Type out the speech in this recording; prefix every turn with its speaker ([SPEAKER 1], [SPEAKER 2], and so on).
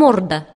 [SPEAKER 1] морда.